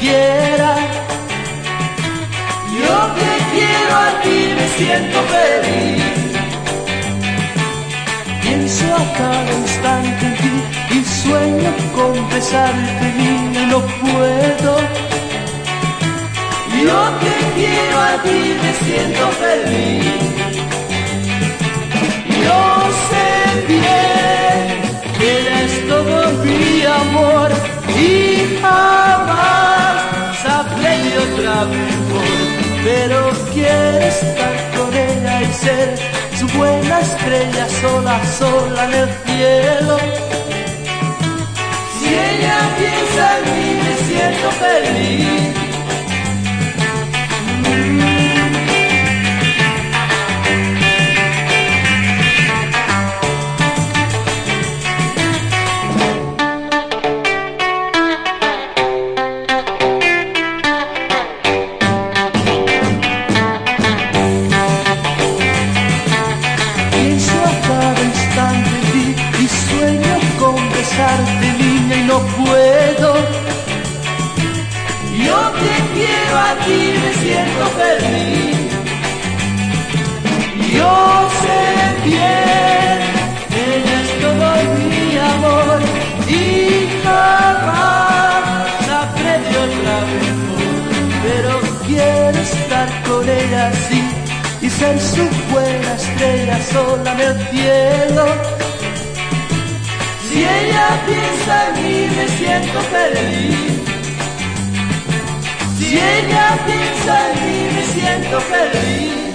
quiera. Yo te quiero a ti, me siento feliz. Pienso a cada instante en ti y sueño con besarte, niña, y no puedo. Yo te quiero a ti, me siento feliz. Pero quiero estar con ella y ser su buena estrella sola, sola en el cielo. Si ella piensa en mí, me siento feliz. Besarte, niña, y no puedo. Yo te quiero a ti, me siento feliz. Yo sé bien eres todo mi amor y jamás sabré de otra mejor, pero quiero estar con ella así y ser su buena estrella sola en el. Si ella piensa en mí, me siento feliz. Si ella piensa en mí, me siento feliz.